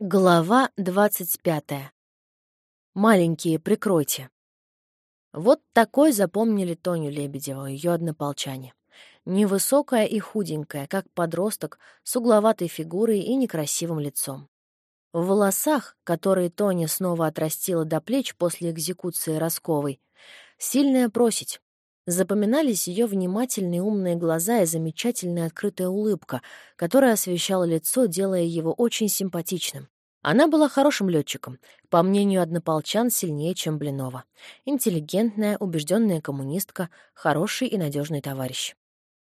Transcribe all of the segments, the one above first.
Глава двадцать пятая. Маленькие, прикройте. Вот такой запомнили Тоню Лебедеву, ее однополчане. Невысокая и худенькая, как подросток, с угловатой фигурой и некрасивым лицом. В волосах, которые Тоня снова отрастила до плеч после экзекуции Росковой, сильная просить. Запоминались ее внимательные умные глаза и замечательная открытая улыбка, которая освещала лицо, делая его очень симпатичным. Она была хорошим летчиком, по мнению однополчан, сильнее, чем Блинова. Интеллигентная, убежденная коммунистка, хороший и надежный товарищ.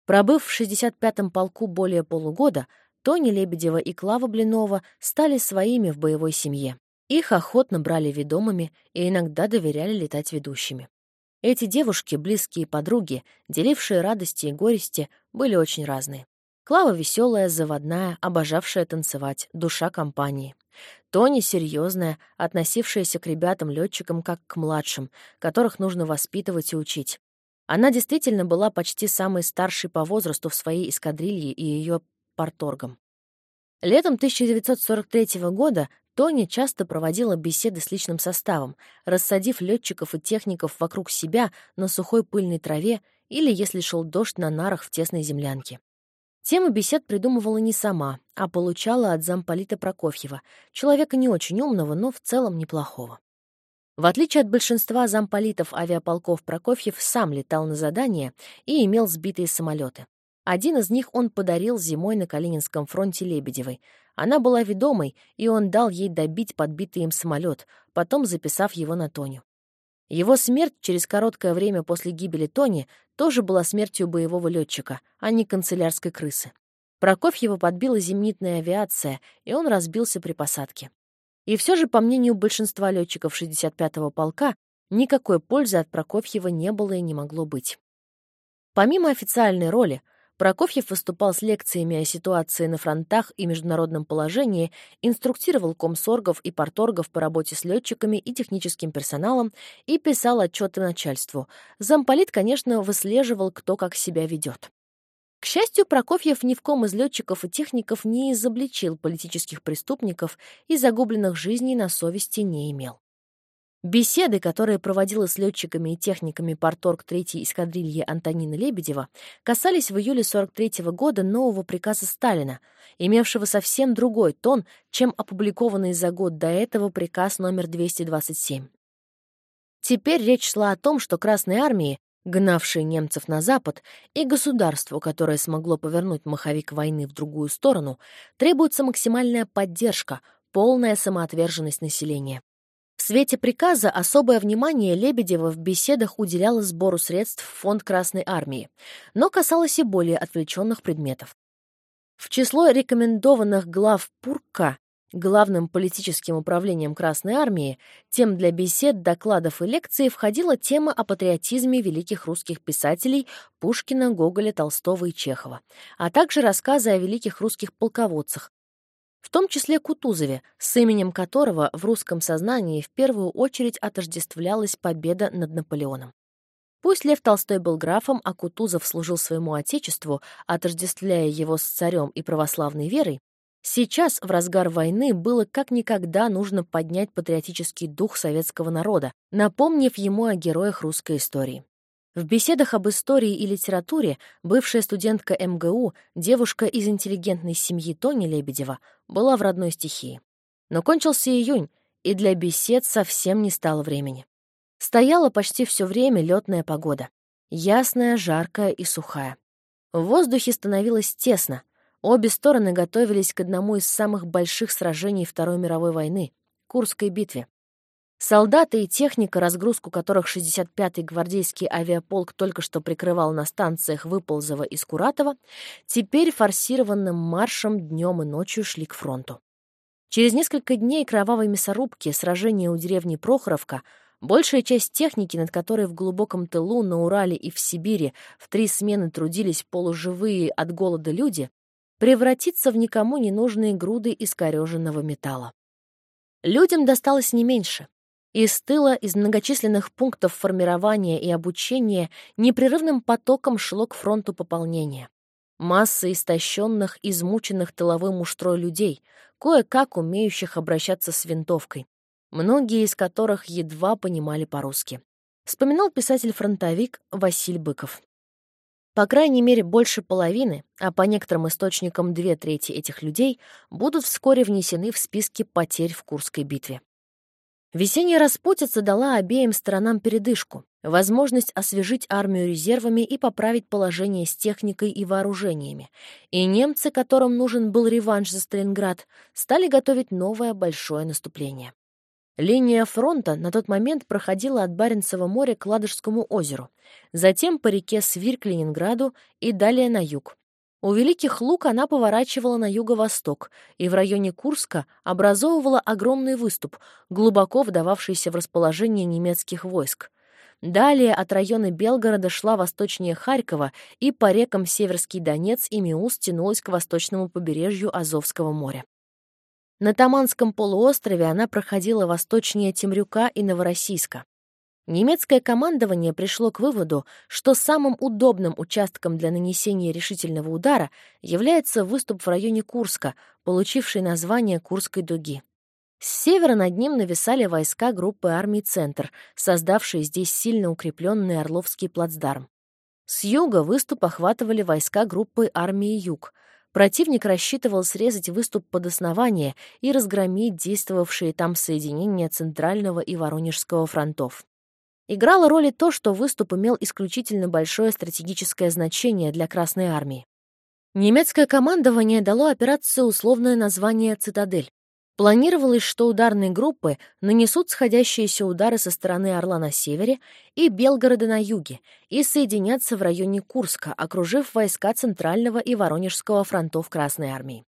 Пробыв в 65-м полку более полугода, Тони Лебедева и Клава Блинова стали своими в боевой семье. Их охотно брали ведомыми и иногда доверяли летать ведущими. Эти девушки, близкие подруги, делившие радости и горести, были очень разные. Клава веселая, заводная, обожавшая танцевать, душа компании. Тони серьезная, относившаяся к ребятам-летчикам как к младшим, которых нужно воспитывать и учить. Она действительно была почти самой старшей по возрасту в своей эскадрилье и ее порторгом. Летом 1943 года Тони часто проводила беседы с личным составом, рассадив летчиков и техников вокруг себя на сухой пыльной траве или, если шел дождь, на нарах в тесной землянке. Темы бесед придумывала не сама, а получала от замполита Прокофьева, человека не очень умного, но в целом неплохого. В отличие от большинства замполитов авиаполков Прокофьев сам летал на задания и имел сбитые самолеты. Один из них он подарил зимой на Калининском фронте Лебедевой. Она была ведомой, и он дал ей добить подбитый им самолет, потом записав его на Тоню. Его смерть через короткое время после гибели Тони тоже была смертью боевого летчика, а не канцелярской крысы. Прокофьева подбила зенитная авиация, и он разбился при посадке. И все же, по мнению большинства летчиков 65-го полка, никакой пользы от Прокофьева не было и не могло быть. Помимо официальной роли, Прокофьев выступал с лекциями о ситуации на фронтах и международном положении, инструктировал комсоргов и порторгов по работе с летчиками и техническим персоналом и писал отчеты начальству. Замполит, конечно, выслеживал, кто как себя ведет. К счастью, Прокофьев ни в ком из летчиков и техников не изобличил политических преступников и загубленных жизней на совести не имел. Беседы, которые проводила с летчиками и техниками порторг 3-й эскадрильи Антонина Лебедева, касались в июле 43 -го года нового приказа Сталина, имевшего совсем другой тон, чем опубликованный за год до этого приказ номер 227. Теперь речь шла о том, что Красной армии, гнавшей немцев на запад, и государству, которое смогло повернуть маховик войны в другую сторону, требуется максимальная поддержка, полная самоотверженность населения. Свете приказа особое внимание Лебедева в беседах уделяла сбору средств в фонд Красной Армии, но касалось и более отвлеченных предметов. В число рекомендованных глав ПУРКа главным политическим управлением Красной Армии, тем для бесед, докладов и лекций входила тема о патриотизме великих русских писателей Пушкина, Гоголя, Толстого и Чехова, а также рассказы о великих русских полководцах, в том числе Кутузове, с именем которого в русском сознании в первую очередь отождествлялась победа над Наполеоном. Пусть Лев Толстой был графом, а Кутузов служил своему отечеству, отождествляя его с царем и православной верой, сейчас, в разгар войны, было как никогда нужно поднять патриотический дух советского народа, напомнив ему о героях русской истории. В беседах об истории и литературе бывшая студентка МГУ, девушка из интеллигентной семьи Тони Лебедева, была в родной стихии. Но кончился июнь, и для бесед совсем не стало времени. Стояла почти все время летная погода. Ясная, жаркая и сухая. В воздухе становилось тесно. Обе стороны готовились к одному из самых больших сражений Второй мировой войны — Курской битве. Солдаты и техника, разгрузку которых 65-й гвардейский авиаполк только что прикрывал на станциях Выползова и Скуратова, теперь форсированным маршем днем и ночью шли к фронту. Через несколько дней кровавой мясорубки, сражения у деревни Прохоровка, большая часть техники, над которой в глубоком тылу, на Урале и в Сибири в три смены трудились полуживые от голода люди, превратится в никому не нужные груды искореженного металла. Людям досталось не меньше. Из тыла, из многочисленных пунктов формирования и обучения непрерывным потоком шло к фронту пополнения. Масса истощенных, измученных тыловым муштрой людей, кое-как умеющих обращаться с винтовкой, многие из которых едва понимали по-русски. Вспоминал писатель-фронтовик Василь Быков. По крайней мере, больше половины, а по некоторым источникам две трети этих людей будут вскоре внесены в списки потерь в Курской битве. Весенняя распутица дала обеим сторонам передышку, возможность освежить армию резервами и поправить положение с техникой и вооружениями. И немцы, которым нужен был реванш за Сталинград, стали готовить новое большое наступление. Линия фронта на тот момент проходила от Баренцева моря к Ладожскому озеру, затем по реке Свир к Ленинграду и далее на юг. У Великих Лук она поворачивала на юго-восток и в районе Курска образовывала огромный выступ, глубоко вдававшийся в расположение немецких войск. Далее от района Белгорода шла восточнее Харькова и по рекам Северский Донец и Миус тянулась к восточному побережью Азовского моря. На Таманском полуострове она проходила восточнее Темрюка и Новороссийска. Немецкое командование пришло к выводу, что самым удобным участком для нанесения решительного удара является выступ в районе Курска, получивший название Курской дуги. С севера над ним нависали войска группы армий «Центр», создавшие здесь сильно укрепленный Орловский плацдарм. С юга выступ охватывали войска группы армии «Юг», Противник рассчитывал срезать выступ под основание и разгромить действовавшие там соединения Центрального и Воронежского фронтов. Играло роль и то, что выступ имел исключительно большое стратегическое значение для Красной армии. Немецкое командование дало операции условное название «Цитадель». Планировалось, что ударные группы нанесут сходящиеся удары со стороны Орла на севере и Белгорода на юге и соединятся в районе Курска, окружив войска Центрального и Воронежского фронтов Красной армии.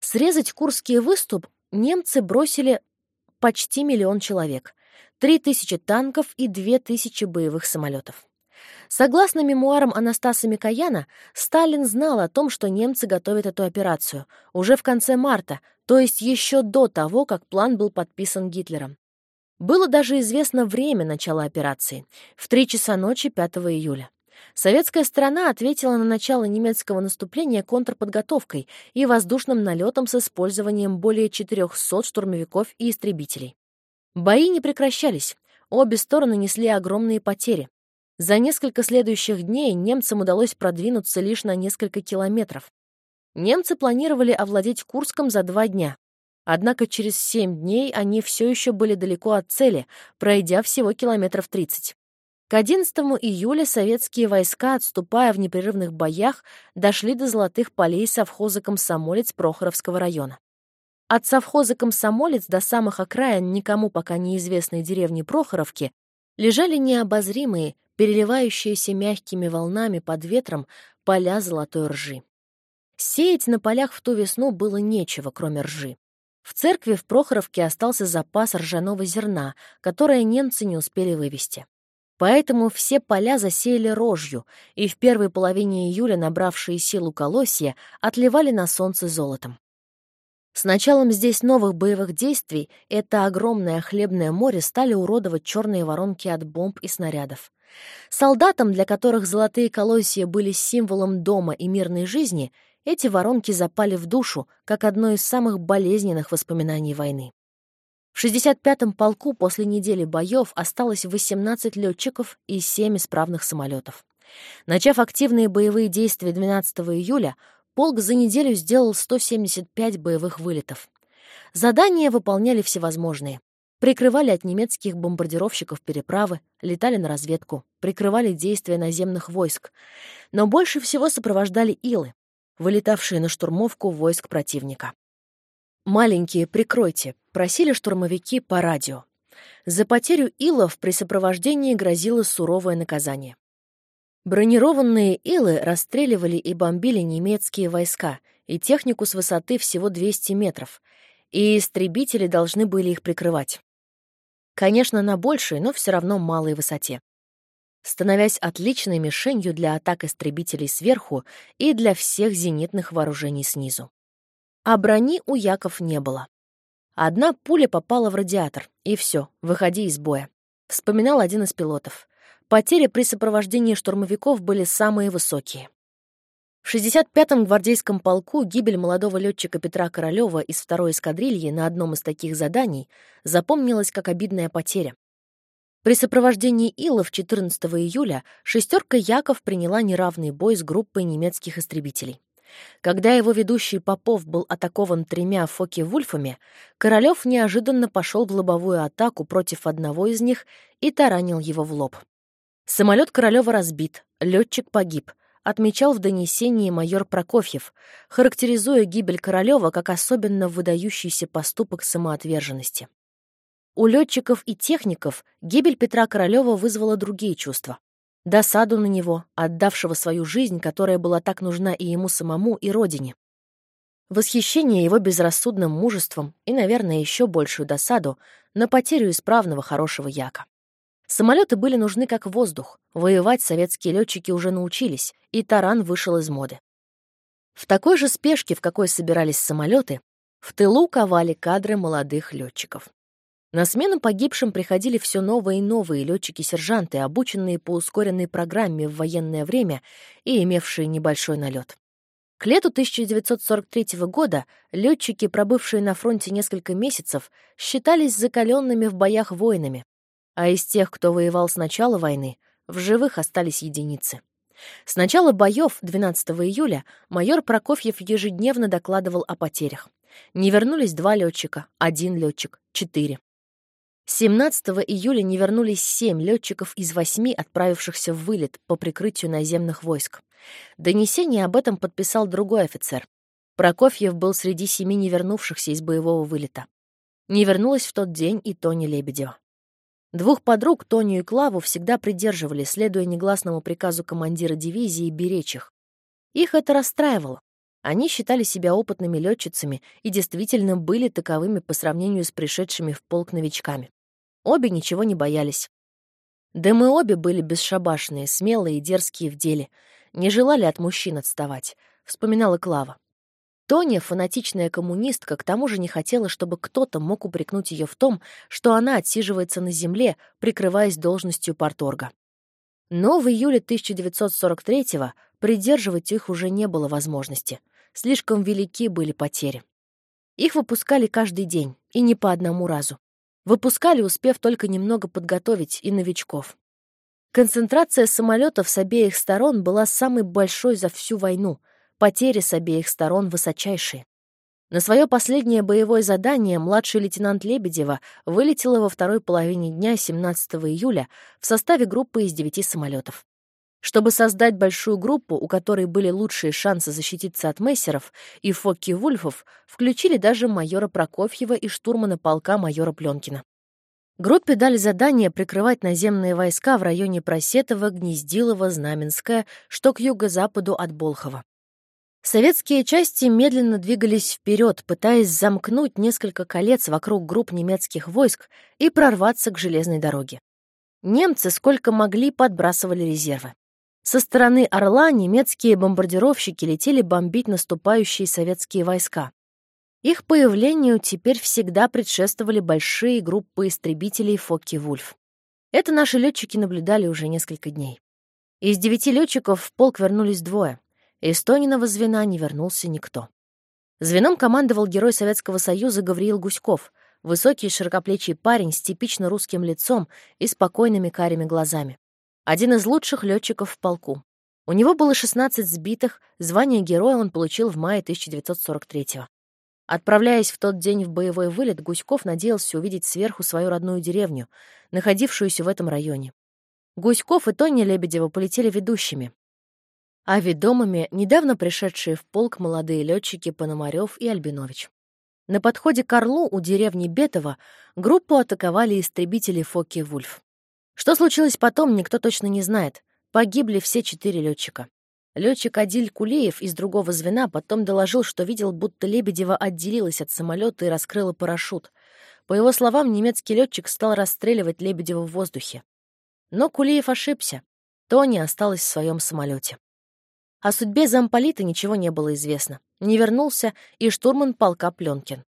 Срезать Курский выступ немцы бросили почти миллион человек, три тысячи танков и две тысячи боевых самолетов. Согласно мемуарам Анастаса Микояна, Сталин знал о том, что немцы готовят эту операцию, уже в конце марта, то есть еще до того, как план был подписан Гитлером. Было даже известно время начала операции — в 3 часа ночи 5 июля. Советская сторона ответила на начало немецкого наступления контрподготовкой и воздушным налетом с использованием более 400 штурмовиков и истребителей. Бои не прекращались, обе стороны несли огромные потери. За несколько следующих дней немцам удалось продвинуться лишь на несколько километров. Немцы планировали овладеть Курском за два дня. Однако через семь дней они все еще были далеко от цели, пройдя всего километров 30. К 11 июля советские войска, отступая в непрерывных боях, дошли до золотых полей совхоза «Комсомолец» Прохоровского района. От совхоза «Комсомолец» до самых окраин никому пока неизвестной деревни Прохоровки лежали необозримые, переливающиеся мягкими волнами под ветром поля золотой ржи. Сеять на полях в ту весну было нечего, кроме ржи. В церкви в Прохоровке остался запас ржаного зерна, которое немцы не успели вывести. Поэтому все поля засеяли рожью, и в первой половине июля набравшие силу колосья отливали на солнце золотом. С началом здесь новых боевых действий это огромное хлебное море стали уродовать черные воронки от бомб и снарядов. Солдатам, для которых золотые колосья были символом дома и мирной жизни, эти воронки запали в душу, как одно из самых болезненных воспоминаний войны. В 65-м полку после недели боев осталось 18 летчиков и 7 исправных самолетов. Начав активные боевые действия 12 июля, полк за неделю сделал 175 боевых вылетов. Задания выполняли всевозможные. Прикрывали от немецких бомбардировщиков переправы, летали на разведку, прикрывали действия наземных войск. Но больше всего сопровождали илы, вылетавшие на штурмовку войск противника. «Маленькие, прикройте», — просили штурмовики по радио. За потерю илов при сопровождении грозило суровое наказание. Бронированные илы расстреливали и бомбили немецкие войска и технику с высоты всего 200 метров, и истребители должны были их прикрывать. Конечно, на большей, но все равно малой высоте. Становясь отличной мишенью для атак истребителей сверху и для всех зенитных вооружений снизу. А брони у Яков не было. Одна пуля попала в радиатор, и все, выходи из боя. Вспоминал один из пилотов. Потери при сопровождении штурмовиков были самые высокие. В 65-м гвардейском полку гибель молодого летчика Петра Королева из второй эскадрильи на одном из таких заданий запомнилась как обидная потеря. При сопровождении Илов 14 июля шестерка Яков приняла неравный бой с группой немецких истребителей. Когда его ведущий Попов был атакован тремя Фоки-Вульфами, Королёв неожиданно пошел в лобовую атаку против одного из них и таранил его в лоб. Самолет Королева разбит, летчик погиб, отмечал в донесении майор Прокофьев, характеризуя гибель Королева как особенно выдающийся поступок самоотверженности. У летчиков и техников гибель Петра Королева вызвала другие чувства досаду на него, отдавшего свою жизнь, которая была так нужна и ему самому, и родине. Восхищение его безрассудным мужеством и, наверное, еще большую досаду на потерю исправного хорошего яка. Самолеты были нужны как воздух, воевать советские летчики уже научились, и таран вышел из моды. В такой же спешке, в какой собирались самолеты, в тылу ковали кадры молодых летчиков. На смену погибшим приходили все новые и новые летчики-сержанты, обученные по ускоренной программе в военное время и имевшие небольшой налет. К лету 1943 года летчики, пробывшие на фронте несколько месяцев, считались закаленными в боях воинами, а из тех, кто воевал с начала войны, в живых остались единицы. С начала боев 12 июля майор Прокофьев ежедневно докладывал о потерях. Не вернулись два летчика, один летчик, четыре. 17 июля не вернулись семь летчиков из восьми, отправившихся в вылет по прикрытию наземных войск. Донесение об этом подписал другой офицер. Прокофьев был среди семи не вернувшихся из боевого вылета. Не вернулась в тот день и Тоня Лебедева. Двух подруг, Тоню и Клаву, всегда придерживали, следуя негласному приказу командира дивизии беречь их. Их это расстраивало. Они считали себя опытными летчицами и действительно были таковыми по сравнению с пришедшими в полк новичками. Обе ничего не боялись. Да мы обе были бесшабашные, смелые и дерзкие в деле. Не желали от мужчин отставать, вспоминала Клава. Тоня, фанатичная коммунистка, к тому же не хотела, чтобы кто-то мог упрекнуть ее в том, что она отсиживается на земле, прикрываясь должностью порторга. Но в июле 1943-го придерживать их уже не было возможности. Слишком велики были потери. Их выпускали каждый день, и не по одному разу. Выпускали, успев только немного подготовить и новичков. Концентрация самолетов с обеих сторон была самой большой за всю войну, потери с обеих сторон высочайшие. На свое последнее боевое задание младший лейтенант Лебедева вылетела во второй половине дня 17 июля в составе группы из девяти самолетов. Чтобы создать большую группу, у которой были лучшие шансы защититься от мессеров и Фокки-Вульфов, включили даже майора Прокофьева и штурмана полка майора Пленкина. Группе дали задание прикрывать наземные войска в районе Просетова, Гнездилова, Знаменское, что к юго-западу от Болхова. Советские части медленно двигались вперед, пытаясь замкнуть несколько колец вокруг групп немецких войск и прорваться к железной дороге. Немцы сколько могли подбрасывали резервы. Со стороны Орла немецкие бомбардировщики летели бомбить наступающие советские войска. Их появлению теперь всегда предшествовали большие группы истребителей Фокки-Вульф. Это наши летчики наблюдали уже несколько дней. Из девяти летчиков в полк вернулись двое. Из Тониного звена не вернулся никто. Звеном командовал герой Советского Союза Гавриил Гуськов, высокий широкоплечий парень с типично русским лицом и спокойными карими глазами один из лучших летчиков в полку. У него было 16 сбитых, звание героя он получил в мае 1943-го. Отправляясь в тот день в боевой вылет, Гуськов надеялся увидеть сверху свою родную деревню, находившуюся в этом районе. Гуськов и Тоня Лебедева полетели ведущими, а ведомыми недавно пришедшие в полк молодые летчики Пономарев и Альбинович. На подходе к Орлу у деревни Бетова группу атаковали истребители Фоки-Вульф. Что случилось потом, никто точно не знает. Погибли все четыре летчика. Летчик Адиль Кулеев из другого звена потом доложил, что видел, будто Лебедева отделилась от самолета и раскрыла парашют. По его словам, немецкий летчик стал расстреливать Лебедева в воздухе. Но Кулеев ошибся. Тони осталась в своем самолете. О судьбе замполита ничего не было известно. Не вернулся и штурман полка Пленкин.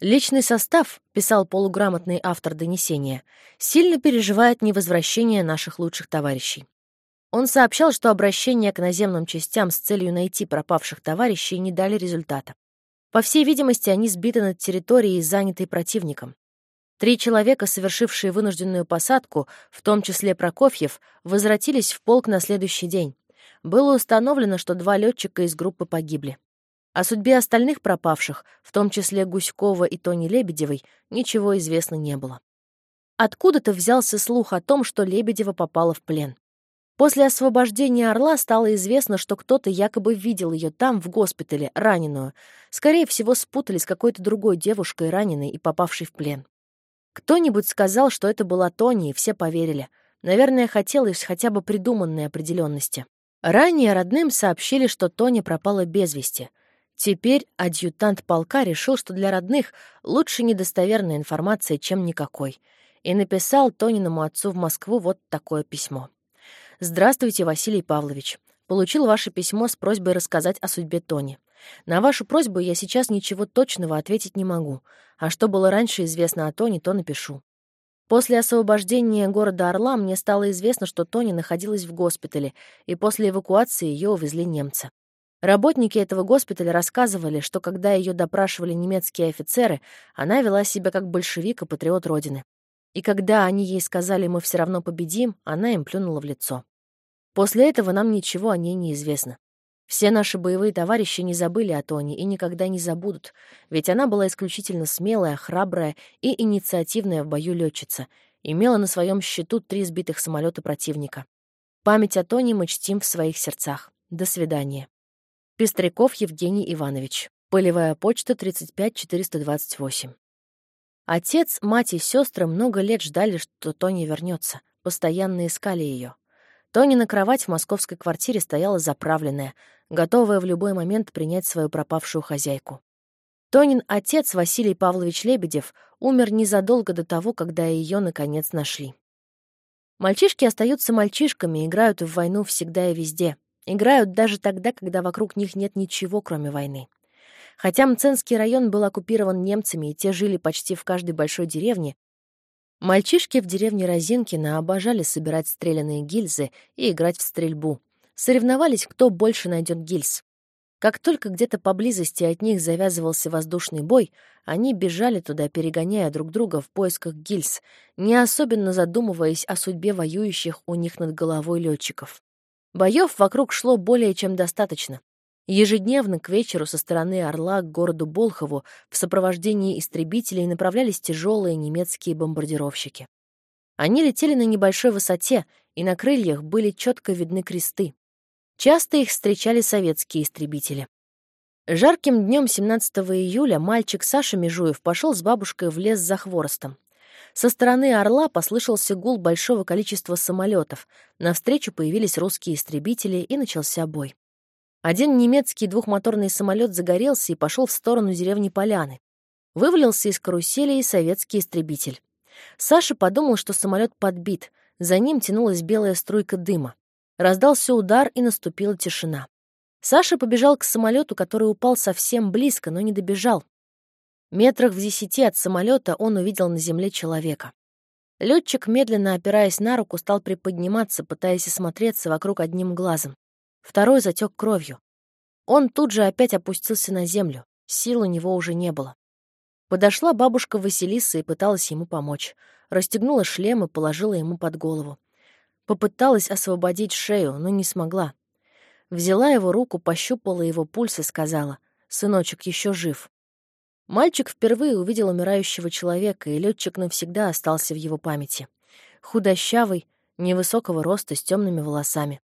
Личный состав, писал полуграмотный автор донесения, сильно переживает невозвращение наших лучших товарищей. Он сообщал, что обращения к наземным частям с целью найти пропавших товарищей не дали результата. По всей видимости, они сбиты над территорией, занятой противником. Три человека, совершившие вынужденную посадку, в том числе Прокофьев, возвратились в полк на следующий день. Было установлено, что два летчика из группы погибли. О судьбе остальных пропавших, в том числе Гуськова и Тони Лебедевой, ничего известно не было. Откуда-то взялся слух о том, что Лебедева попала в плен. После освобождения Орла стало известно, что кто-то якобы видел ее там, в госпитале, раненую. Скорее всего, спутали с какой-то другой девушкой, раненой и попавшей в плен. Кто-нибудь сказал, что это была Тони, и все поверили. Наверное, хотелось хотя бы придуманной определенности. Ранее родным сообщили, что Тони пропала без вести. Теперь адъютант полка решил, что для родных лучше недостоверная информация, чем никакой, и написал Тониному отцу в Москву вот такое письмо. «Здравствуйте, Василий Павлович. Получил ваше письмо с просьбой рассказать о судьбе Тони. На вашу просьбу я сейчас ничего точного ответить не могу, а что было раньше известно о Тони, то напишу. После освобождения города Орла мне стало известно, что Тони находилась в госпитале, и после эвакуации ее увезли немцы. Работники этого госпиталя рассказывали, что когда ее допрашивали немецкие офицеры, она вела себя как большевик и патриот Родины. И когда они ей сказали «мы все равно победим», она им плюнула в лицо. После этого нам ничего о ней не известно. Все наши боевые товарищи не забыли о Тони и никогда не забудут, ведь она была исключительно смелая, храбрая и инициативная в бою летчица, имела на своем счету три сбитых самолета противника. Память о Тони мы чтим в своих сердцах. До свидания. Пестряков Евгений Иванович. Полевая почта 35428. Отец, мать и сестры много лет ждали, что Тони вернется, постоянно искали ее. Тонина кровать в московской квартире стояла заправленная, готовая в любой момент принять свою пропавшую хозяйку. Тонин отец, Василий Павлович Лебедев, умер незадолго до того, когда ее, наконец, нашли. Мальчишки остаются мальчишками, играют в войну всегда и везде. Играют даже тогда, когда вокруг них нет ничего, кроме войны. Хотя Мценский район был оккупирован немцами, и те жили почти в каждой большой деревне, Мальчишки в деревне Розинкина обожали собирать стрелянные гильзы и играть в стрельбу. Соревновались, кто больше найдет гильз. Как только где-то поблизости от них завязывался воздушный бой, они бежали туда, перегоняя друг друга в поисках гильз, не особенно задумываясь о судьбе воюющих у них над головой летчиков. Боев вокруг шло более чем достаточно. Ежедневно к вечеру со стороны Орла к городу Болхову в сопровождении истребителей направлялись тяжелые немецкие бомбардировщики. Они летели на небольшой высоте, и на крыльях были четко видны кресты. Часто их встречали советские истребители. Жарким днем 17 июля мальчик Саша Межуев пошел с бабушкой в лес за хворостом. Со стороны Орла послышался гул большого количества самолетов. Навстречу появились русские истребители, и начался бой. Один немецкий двухмоторный самолет загорелся и пошел в сторону деревни Поляны. Вывалился из карусели и советский истребитель. Саша подумал, что самолет подбит. За ним тянулась белая струйка дыма. Раздался удар, и наступила тишина. Саша побежал к самолету, который упал совсем близко, но не добежал. Метрах в десяти от самолета он увидел на земле человека. Летчик, медленно опираясь на руку, стал приподниматься, пытаясь осмотреться вокруг одним глазом. Второй затек кровью. Он тут же опять опустился на землю. Сил у него уже не было. Подошла бабушка Василиса и пыталась ему помочь. Расстегнула шлем и положила ему под голову. Попыталась освободить шею, но не смогла. Взяла его руку, пощупала его пульс и сказала, «Сыночек еще жив». Мальчик впервые увидел умирающего человека, и летчик навсегда остался в его памяти. Худощавый, невысокого роста, с темными волосами.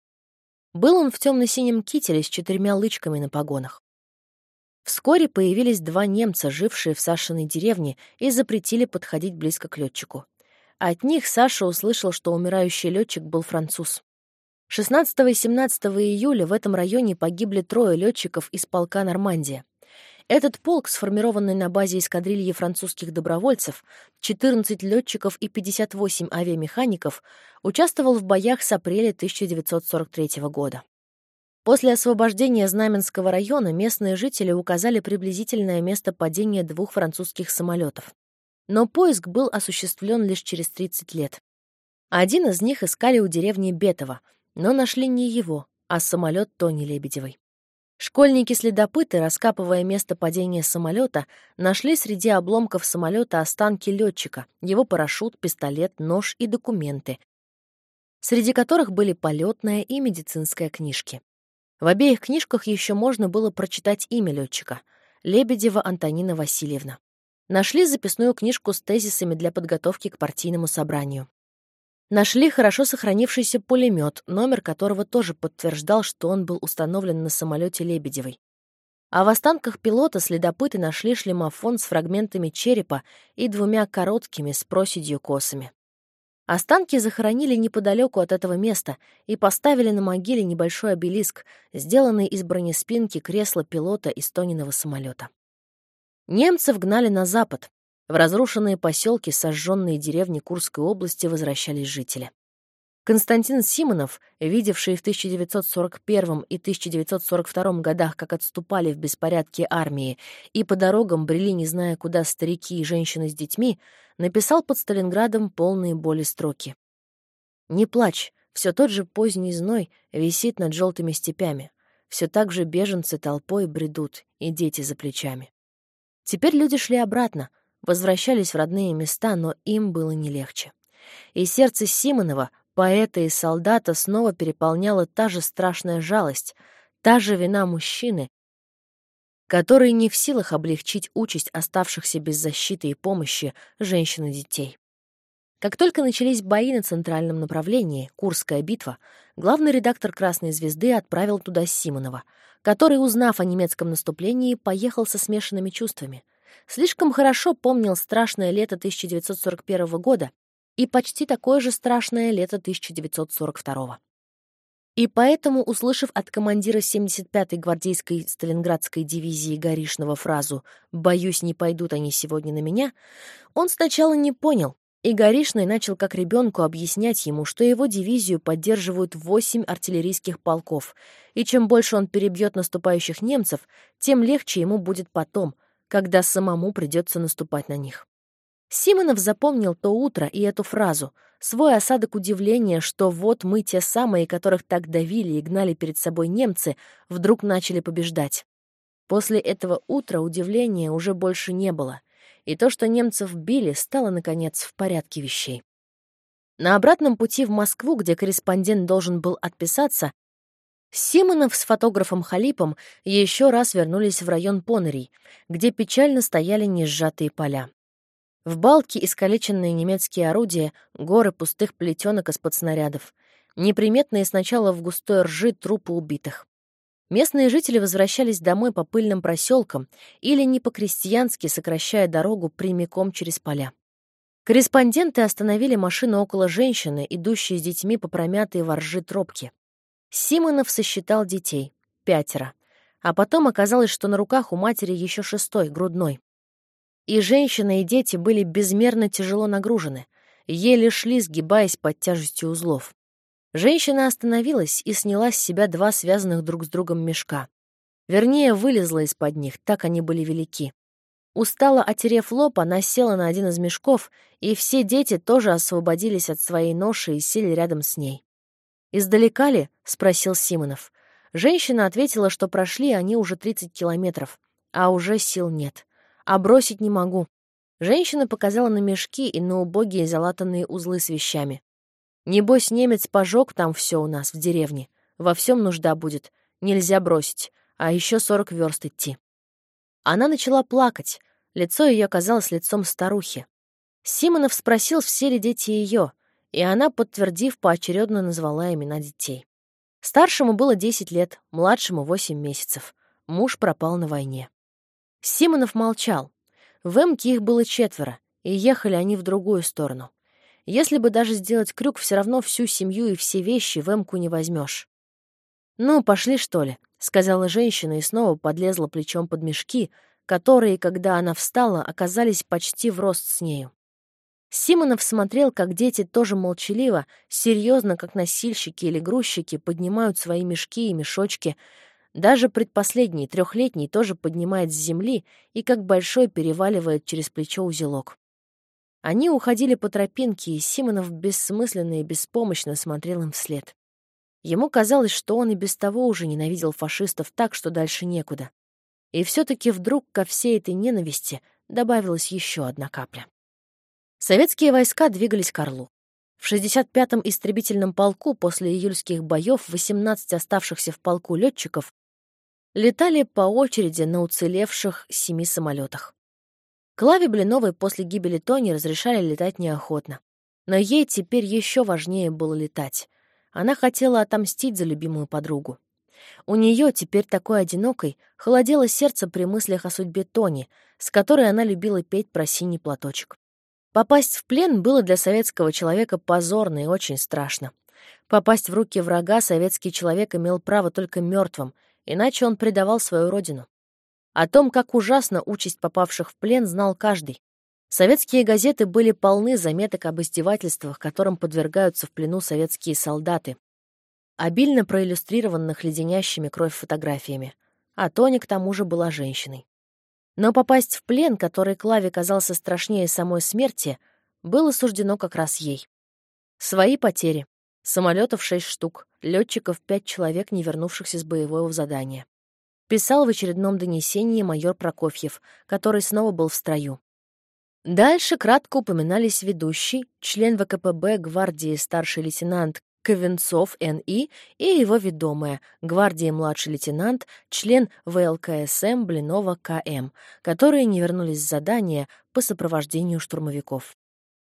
Был он в темно-синем кителе с четырьмя лычками на погонах. Вскоре появились два немца, жившие в Сашиной деревне, и запретили подходить близко к летчику. От них Саша услышал, что умирающий летчик был француз. 16 и 17 июля в этом районе погибли трое летчиков из полка «Нормандия». Этот полк, сформированный на базе эскадрильи французских добровольцев, 14 летчиков и 58 авиамехаников, участвовал в боях с апреля 1943 года. После освобождения Знаменского района местные жители указали приблизительное место падения двух французских самолетов. Но поиск был осуществлен лишь через 30 лет. Один из них искали у деревни Бетово, но нашли не его, а самолет Тони Лебедевой. Школьники-следопыты, раскапывая место падения самолета, нашли среди обломков самолета останки летчика, его парашют, пистолет, нож и документы, среди которых были полетная и медицинская книжки. В обеих книжках еще можно было прочитать имя летчика — Лебедева Антонина Васильевна. Нашли записную книжку с тезисами для подготовки к партийному собранию. Нашли хорошо сохранившийся пулемет, номер которого тоже подтверждал, что он был установлен на самолете Лебедевой. А в останках пилота следопыты нашли шлемофон с фрагментами черепа и двумя короткими с проседью косами. Останки захоронили неподалеку от этого места и поставили на могиле небольшой обелиск, сделанный из бронеспинки кресла пилота из Тониного самолета. Немцев гнали на запад, в разрушенные поселки, сожженные деревни Курской области возвращались жители. Константин Симонов, видевший в 1941 и 1942 годах, как отступали в беспорядке армии, и по дорогам брели, не зная куда, старики и женщины с детьми, написал под Сталинградом полные боли строки. «Не плачь, все тот же поздний зной висит над желтыми степями, все так же беженцы толпой бредут, и дети за плечами». Теперь люди шли обратно, возвращались в родные места, но им было не легче. И сердце Симонова, поэта и солдата, снова переполняла та же страшная жалость, та же вина мужчины, который не в силах облегчить участь оставшихся без защиты и помощи женщин и детей. Как только начались бои на центральном направлении, Курская битва, главный редактор «Красной звезды» отправил туда Симонова, который, узнав о немецком наступлении, поехал со смешанными чувствами слишком хорошо помнил страшное лето 1941 года и почти такое же страшное лето 1942. И поэтому, услышав от командира 75-й гвардейской Сталинградской дивизии Горишного фразу «Боюсь, не пойдут они сегодня на меня», он сначала не понял, и Горишный начал как ребенку объяснять ему, что его дивизию поддерживают восемь артиллерийских полков, и чем больше он перебьет наступающих немцев, тем легче ему будет потом, когда самому придется наступать на них. Симонов запомнил то утро и эту фразу, свой осадок удивления, что вот мы те самые, которых так давили и гнали перед собой немцы, вдруг начали побеждать. После этого утра удивления уже больше не было, и то, что немцев били, стало, наконец, в порядке вещей. На обратном пути в Москву, где корреспондент должен был отписаться, Симонов с фотографом Халипом еще раз вернулись в район Понерий, где печально стояли несжатые поля. В балке искалеченные немецкие орудия, горы пустых плетенок из-под снарядов. Неприметные сначала в густой ржи трупы убитых. Местные жители возвращались домой по пыльным проселкам или не по-крестьянски, сокращая дорогу прямиком через поля. Корреспонденты остановили машину около женщины, идущей с детьми по промятой воржи тропке. Симонов сосчитал детей — пятеро. А потом оказалось, что на руках у матери еще шестой, грудной. И женщина, и дети были безмерно тяжело нагружены, еле шли, сгибаясь под тяжестью узлов. Женщина остановилась и сняла с себя два связанных друг с другом мешка. Вернее, вылезла из-под них, так они были велики. Устало отерев лоб, она села на один из мешков, и все дети тоже освободились от своей ноши и сели рядом с ней. «Издалека ли?» — спросил Симонов. Женщина ответила, что прошли они уже 30 километров, а уже сил нет. А бросить не могу. Женщина показала на мешки и на убогие залатанные узлы с вещами. «Небось, немец пожег там все у нас в деревне. Во всем нужда будет. Нельзя бросить. А еще сорок верст идти». Она начала плакать. Лицо ее казалось лицом старухи. Симонов спросил, все ли дети ее, и она, подтвердив, поочередно назвала имена детей. Старшему было 10 лет, младшему — 8 месяцев. Муж пропал на войне. Симонов молчал. В Эмке их было четверо, и ехали они в другую сторону. Если бы даже сделать крюк, все равно всю семью и все вещи в Эмку не возьмешь. «Ну, пошли, что ли», — сказала женщина и снова подлезла плечом под мешки, которые, когда она встала, оказались почти в рост с нею. Симонов смотрел, как дети тоже молчаливо, серьезно, как носильщики или грузчики, поднимают свои мешки и мешочки. Даже предпоследний, трехлетний, тоже поднимает с земли и как большой переваливает через плечо узелок. Они уходили по тропинке, и Симонов бессмысленно и беспомощно смотрел им вслед. Ему казалось, что он и без того уже ненавидел фашистов так, что дальше некуда. И все-таки вдруг ко всей этой ненависти добавилась еще одна капля. Советские войска двигались к Орлу. В 65-м истребительном полку после июльских боев 18 оставшихся в полку летчиков летали по очереди на уцелевших семи самолетах. Клаве Блиновой после гибели Тони разрешали летать неохотно. Но ей теперь еще важнее было летать. Она хотела отомстить за любимую подругу. У нее, теперь такой одинокой, холодело сердце при мыслях о судьбе Тони, с которой она любила петь про синий платочек. Попасть в плен было для советского человека позорно и очень страшно. Попасть в руки врага советский человек имел право только мертвым, иначе он предавал свою родину. О том, как ужасна участь попавших в плен, знал каждый. Советские газеты были полны заметок об издевательствах, которым подвергаются в плену советские солдаты, обильно проиллюстрированных леденящими кровь фотографиями. А Тони к тому же была женщиной. Но попасть в плен, который Клаве казался страшнее самой смерти, было суждено как раз ей. Свои потери. Самолетов шесть штук, летчиков пять человек, не вернувшихся с боевого задания. Писал в очередном донесении майор Прокофьев, который снова был в строю. Дальше кратко упоминались ведущий, член ВКПБ гвардии старший лейтенант Ковенцов Н.И. и его ведомая, гвардии младший лейтенант, член ВЛКСМ Блинова К.М., которые не вернулись с задания по сопровождению штурмовиков.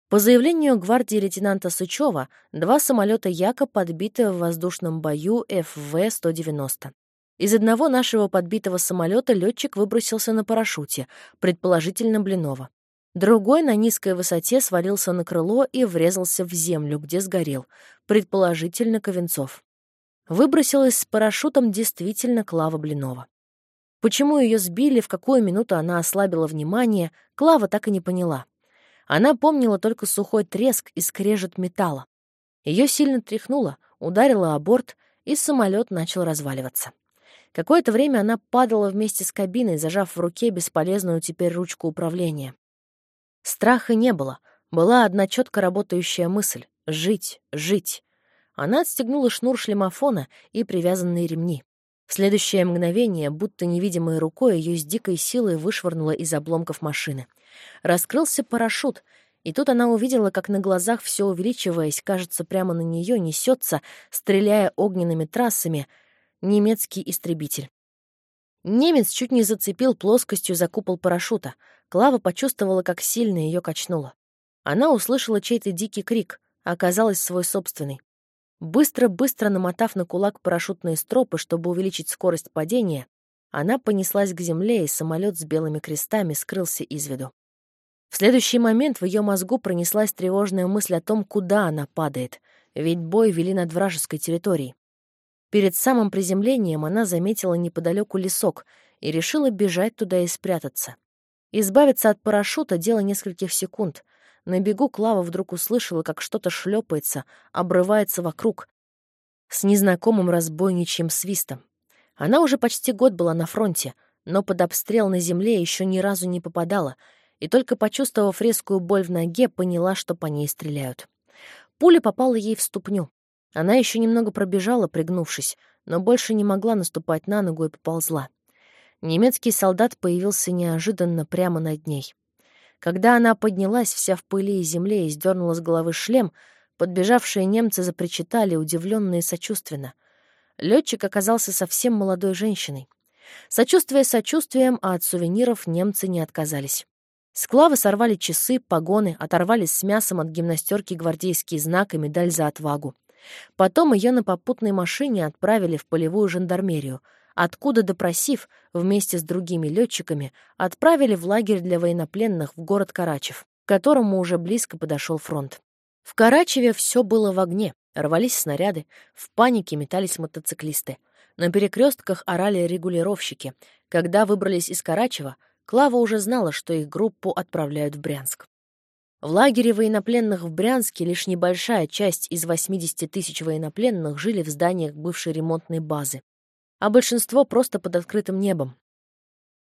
По заявлению гвардии лейтенанта Сычева, два самолета Яко подбиты в воздушном бою ФВ-190. Из одного нашего подбитого самолета летчик выбросился на парашюте, предположительно Блинова. Другой на низкой высоте свалился на крыло и врезался в землю, где сгорел, предположительно Ковенцов. Выбросилась с парашютом действительно Клава Блинова. Почему ее сбили, в какую минуту она ослабила внимание, Клава так и не поняла. Она помнила только сухой треск и скрежет металла. Ее сильно тряхнуло, ударило о борт, и самолет начал разваливаться. Какое-то время она падала вместе с кабиной, зажав в руке бесполезную теперь ручку управления. Страха не было. Была одна четко работающая мысль — жить, жить. Она отстегнула шнур шлемофона и привязанные ремни. В следующее мгновение, будто невидимой рукой, ее с дикой силой вышвырнуло из обломков машины. Раскрылся парашют, и тут она увидела, как на глазах, все увеличиваясь, кажется, прямо на нее несется, стреляя огненными трассами, немецкий истребитель. Немец чуть не зацепил плоскостью за купол парашюта. Клава почувствовала, как сильно ее качнуло. Она услышала чей-то дикий крик, а оказалось свой собственный. Быстро-быстро намотав на кулак парашютные стропы, чтобы увеличить скорость падения, она понеслась к земле, и самолет с белыми крестами скрылся из виду. В следующий момент в ее мозгу пронеслась тревожная мысль о том, куда она падает, ведь бой вели над вражеской территорией. Перед самым приземлением она заметила неподалеку лесок и решила бежать туда и спрятаться. Избавиться от парашюта — дело нескольких секунд. На бегу Клава вдруг услышала, как что-то шлепается, обрывается вокруг, с незнакомым разбойничьим свистом. Она уже почти год была на фронте, но под обстрел на земле еще ни разу не попадала, и только почувствовав резкую боль в ноге, поняла, что по ней стреляют. Пуля попала ей в ступню. Она еще немного пробежала, пригнувшись, но больше не могла наступать на ногу и поползла. Немецкий солдат появился неожиданно прямо над ней. Когда она поднялась вся в пыли и земле и сдернула с головы шлем, подбежавшие немцы запричитали, удивленно и сочувственно. Летчик оказался совсем молодой женщиной. Сочувствие сочувствием, а от сувениров немцы не отказались. С Клавы сорвали часы, погоны, оторвались с мясом от гимнастерки гвардейский знак и медаль за отвагу. Потом ее на попутной машине отправили в полевую жандармерию, откуда, допросив вместе с другими летчиками, отправили в лагерь для военнопленных в город Карачев, к которому уже близко подошел фронт. В Карачеве все было в огне, рвались снаряды, в панике метались мотоциклисты. На перекрестках орали регулировщики. Когда выбрались из Карачева, Клава уже знала, что их группу отправляют в Брянск. В лагере военнопленных в Брянске лишь небольшая часть из 80 тысяч военнопленных жили в зданиях бывшей ремонтной базы, а большинство просто под открытым небом.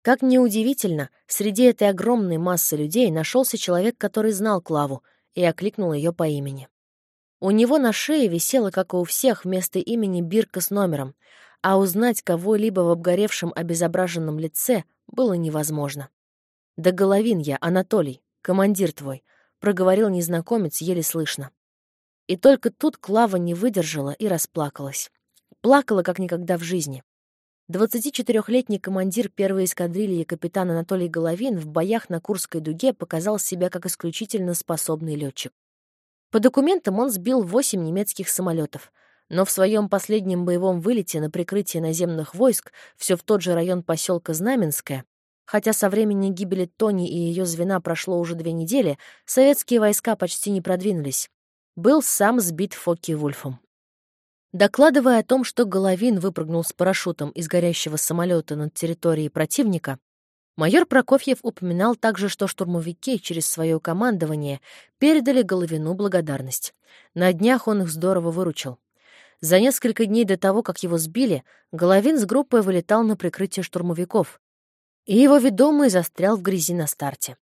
Как ни удивительно, среди этой огромной массы людей нашелся человек, который знал Клаву и окликнул ее по имени. У него на шее висела, как и у всех, вместо имени бирка с номером, а узнать кого-либо в обгоревшем обезображенном лице было невозможно. «Да Головин я, Анатолий, командир твой», — проговорил незнакомец еле слышно. И только тут Клава не выдержала и расплакалась. Плакала, как никогда в жизни. 24-летний командир первой эскадрильи капитан Анатолий Головин в боях на Курской дуге показал себя как исключительно способный летчик. По документам он сбил 8 немецких самолетов, но в своем последнем боевом вылете на прикрытие наземных войск все в тот же район поселка Знаменское, хотя со времени гибели Тони и ее звена прошло уже две недели, советские войска почти не продвинулись. Был сам сбит Фокки Вульфом. Докладывая о том, что Головин выпрыгнул с парашютом из горящего самолета над территорией противника, майор Прокофьев упоминал также, что штурмовики через свое командование передали Головину благодарность. На днях он их здорово выручил. За несколько дней до того, как его сбили, Головин с группой вылетал на прикрытие штурмовиков, и его ведомый застрял в грязи на старте.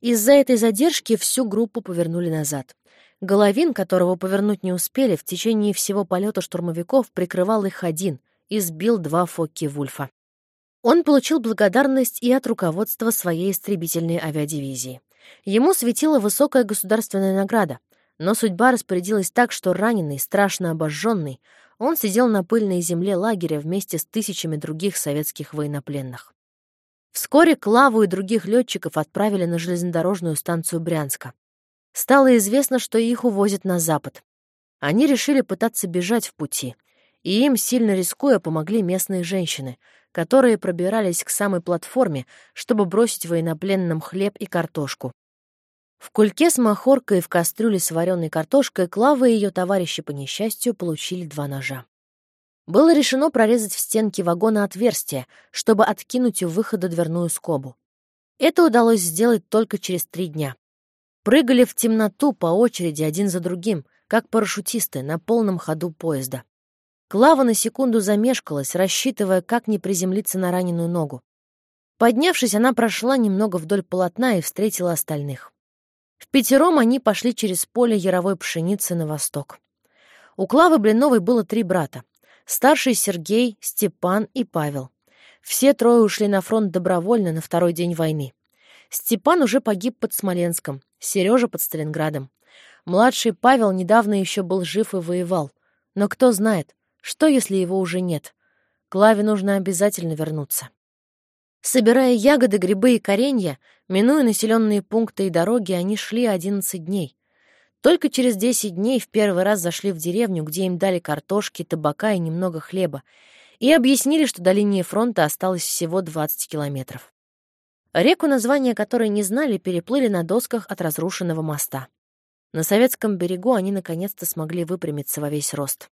Из-за этой задержки всю группу повернули назад. Головин, которого повернуть не успели, в течение всего полета штурмовиков прикрывал их один и сбил два Фокки Вульфа. Он получил благодарность и от руководства своей истребительной авиадивизии. Ему светила высокая государственная награда, но судьба распорядилась так, что раненый, страшно обожженный, он сидел на пыльной земле лагеря вместе с тысячами других советских военнопленных. Вскоре Клаву и других летчиков отправили на железнодорожную станцию Брянска. Стало известно, что их увозят на запад. Они решили пытаться бежать в пути, и им, сильно рискуя, помогли местные женщины, которые пробирались к самой платформе, чтобы бросить военнопленным хлеб и картошку. В кульке с махоркой и в кастрюле с вареной картошкой Клава и ее товарищи по несчастью получили два ножа. Было решено прорезать в стенке вагона отверстие, чтобы откинуть у выхода дверную скобу. Это удалось сделать только через три дня. Прыгали в темноту по очереди один за другим, как парашютисты на полном ходу поезда. Клава на секунду замешкалась, рассчитывая, как не приземлиться на раненую ногу. Поднявшись, она прошла немного вдоль полотна и встретила остальных. В пятером они пошли через поле яровой пшеницы на восток. У Клавы Блиновой было три брата. Старший Сергей, Степан и Павел. Все трое ушли на фронт добровольно на второй день войны. Степан уже погиб под Смоленском, Сережа под Сталинградом. Младший Павел недавно еще был жив и воевал. Но кто знает, что, если его уже нет? Клаве нужно обязательно вернуться. Собирая ягоды, грибы и коренья, минуя населенные пункты и дороги, они шли 11 дней. Только через 10 дней в первый раз зашли в деревню, где им дали картошки, табака и немного хлеба, и объяснили, что до линии фронта осталось всего 20 километров. Реку, название которой не знали, переплыли на досках от разрушенного моста. На советском берегу они наконец-то смогли выпрямиться во весь рост.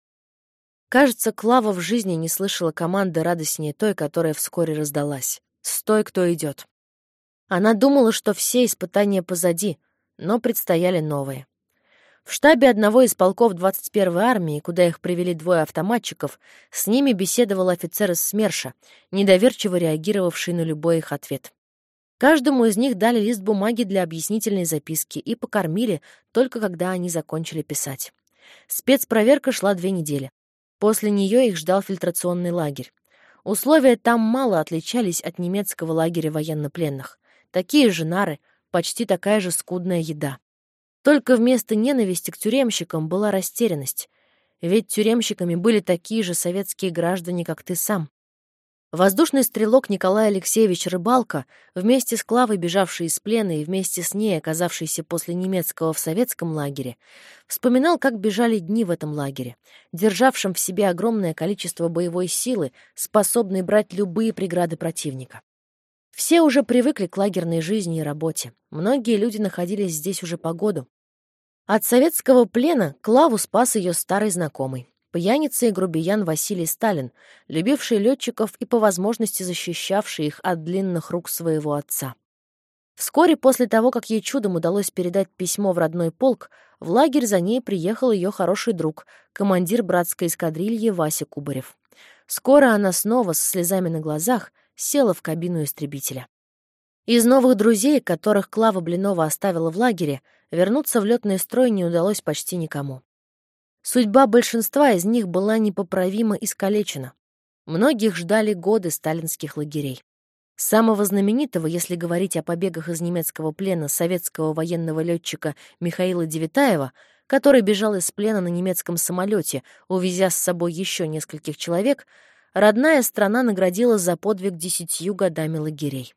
Кажется, Клава в жизни не слышала команды радостнее той, которая вскоре раздалась. «Стой, кто идет!» Она думала, что все испытания позади, но предстояли новые. В штабе одного из полков 21-й армии, куда их привели двое автоматчиков, с ними беседовал офицер из СМЕРШа, недоверчиво реагировавший на любой их ответ. Каждому из них дали лист бумаги для объяснительной записки и покормили, только когда они закончили писать. Спецпроверка шла две недели. После нее их ждал фильтрационный лагерь. Условия там мало отличались от немецкого лагеря военнопленных. Такие же нары, почти такая же скудная еда. Только вместо ненависти к тюремщикам была растерянность. Ведь тюремщиками были такие же советские граждане, как ты сам. Воздушный стрелок Николай Алексеевич Рыбалка, вместе с Клавой, бежавший из плена и вместе с ней оказавшийся после немецкого в советском лагере, вспоминал, как бежали дни в этом лагере, державшем в себе огромное количество боевой силы, способной брать любые преграды противника. Все уже привыкли к лагерной жизни и работе. Многие люди находились здесь уже по году. От советского плена Клаву спас ее старый знакомый. Пьяница и грубиян Василий Сталин, любивший летчиков и по возможности защищавший их от длинных рук своего отца. Вскоре после того, как ей чудом удалось передать письмо в родной полк, в лагерь за ней приехал ее хороший друг, командир братской эскадрильи Вася Кубарев. Скоро она снова, со слезами на глазах, села в кабину истребителя. Из новых друзей, которых Клава Блинова оставила в лагере, вернуться в летный строй не удалось почти никому. Судьба большинства из них была непоправимо искалечена. Многих ждали годы сталинских лагерей. Самого знаменитого, если говорить о побегах из немецкого плена советского военного летчика Михаила Девитаева, который бежал из плена на немецком самолете, увезя с собой еще нескольких человек, родная страна наградила за подвиг десятью годами лагерей.